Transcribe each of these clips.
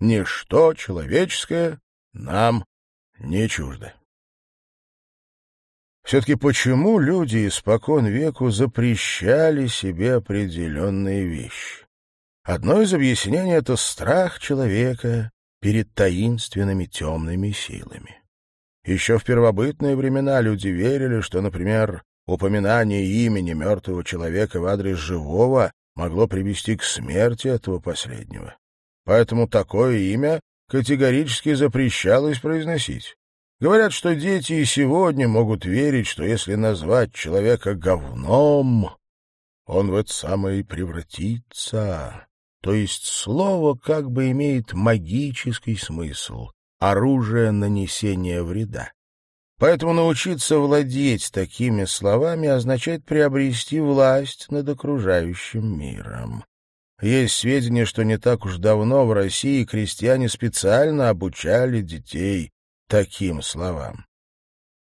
ничто человеческое нам не чуждо. Все-таки почему люди испокон веку запрещали себе определенные вещи? Одно из объяснений — это страх человека перед таинственными темными силами. Еще в первобытные времена люди верили, что, например, упоминание имени мертвого человека в адрес живого могло привести к смерти этого последнего. Поэтому такое имя категорически запрещалось произносить. Говорят, что дети и сегодня могут верить, что если назвать человека говном, он в это самое и превратится. То есть слово как бы имеет магический смысл, оружие нанесения вреда. Поэтому научиться владеть такими словами означает приобрести власть над окружающим миром. Есть сведения, что не так уж давно в России крестьяне специально обучали детей таким словам.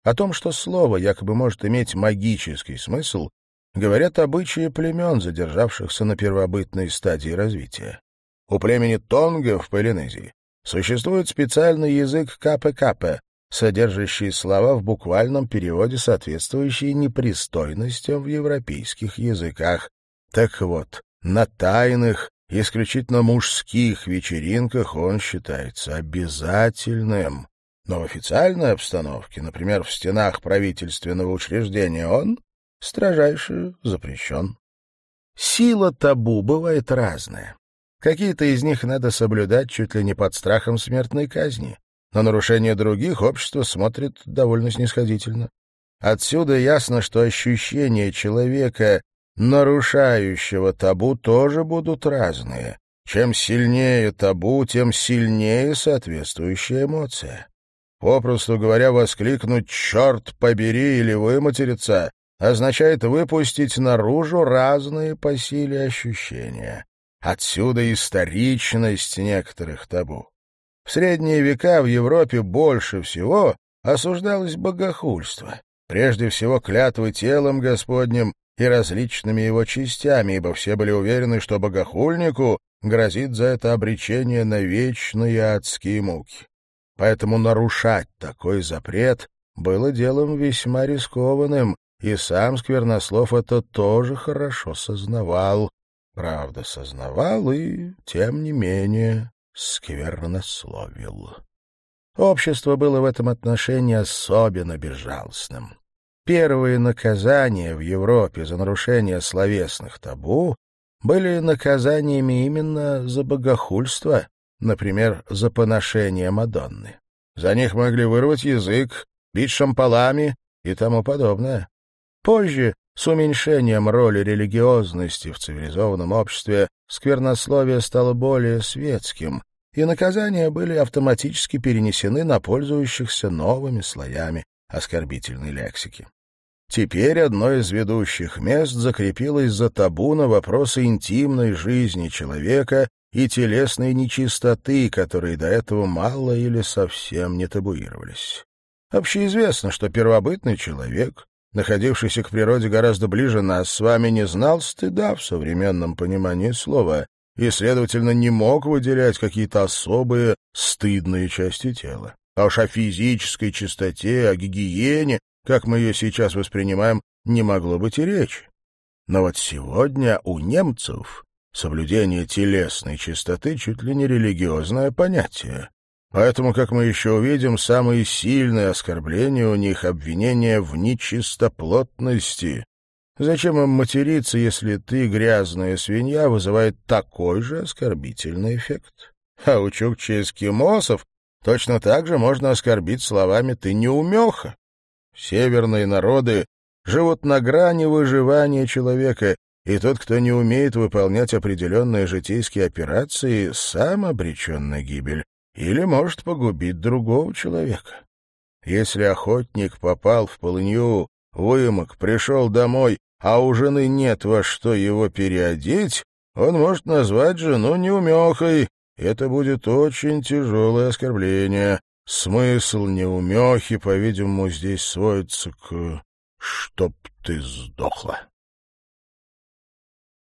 О том, что слово якобы может иметь магический смысл, говорят обычаи племен, задержавшихся на первобытной стадии развития. У племени Тонга в Полинезии существует специальный язык капе-капе, содержащий слова в буквальном переводе, соответствующие непристойностям в европейских языках. Так вот, на тайных, исключительно мужских вечеринках он считается обязательным. Но в официальной обстановке, например, в стенах правительственного учреждения, он строжайше запрещен. Сила табу бывает разная. Какие-то из них надо соблюдать чуть ли не под страхом смертной казни. На нарушение других общество смотрит довольно снисходительно. Отсюда ясно, что ощущения человека, нарушающего табу, тоже будут разные. Чем сильнее табу, тем сильнее соответствующая эмоция. Попросту говоря, воскликнуть «черт побери» или выматериться означает выпустить наружу разные по силе ощущения. Отсюда историчность некоторых табу. В средние века в Европе больше всего осуждалось богохульство, прежде всего клятвы телом Господним и различными его частями, ибо все были уверены, что богохульнику грозит за это обречение на вечные адские муки. Поэтому нарушать такой запрет было делом весьма рискованным, и сам Сквернослов это тоже хорошо сознавал. Правда, сознавал и, тем не менее, сквернословил. Общество было в этом отношении особенно безжалостным. Первые наказания в Европе за нарушение словесных табу были наказаниями именно за богохульство, например, за поношение Мадонны. За них могли вырвать язык, бить шампалами и тому подобное. Позже, с уменьшением роли религиозности в цивилизованном обществе, сквернословие стало более светским, и наказания были автоматически перенесены на пользующихся новыми слоями оскорбительной лексики. Теперь одно из ведущих мест закрепилось за табу на вопросы интимной жизни человека и телесной нечистоты, которые до этого мало или совсем не табуировались. Общеизвестно, что первобытный человек, находившийся к природе гораздо ближе нас с вами, не знал стыда в современном понимании слова и, следовательно, не мог выделять какие-то особые стыдные части тела. А уж о физической чистоте, о гигиене, как мы ее сейчас воспринимаем, не могло быть и речи. Но вот сегодня у немцев Соблюдение телесной чистоты чуть ли не религиозное понятие. Поэтому, как мы еще увидим, самые сильные оскорбления у них — обвинения в нечистоплотности. Зачем им материться, если ты, грязная свинья, вызывает такой же оскорбительный эффект? А у чукчи-эскимосов точно так же можно оскорбить словами «ты неумеха». Северные народы живут на грани выживания человека, и тот, кто не умеет выполнять определенные житейские операции, сам обречен на гибель или может погубить другого человека. Если охотник попал в полынью, вымок, пришел домой, а у жены нет во что его переодеть, он может назвать жену неумехой. Это будет очень тяжелое оскорбление. Смысл неумехи, по-видимому, здесь сводится к «чтоб ты сдохла».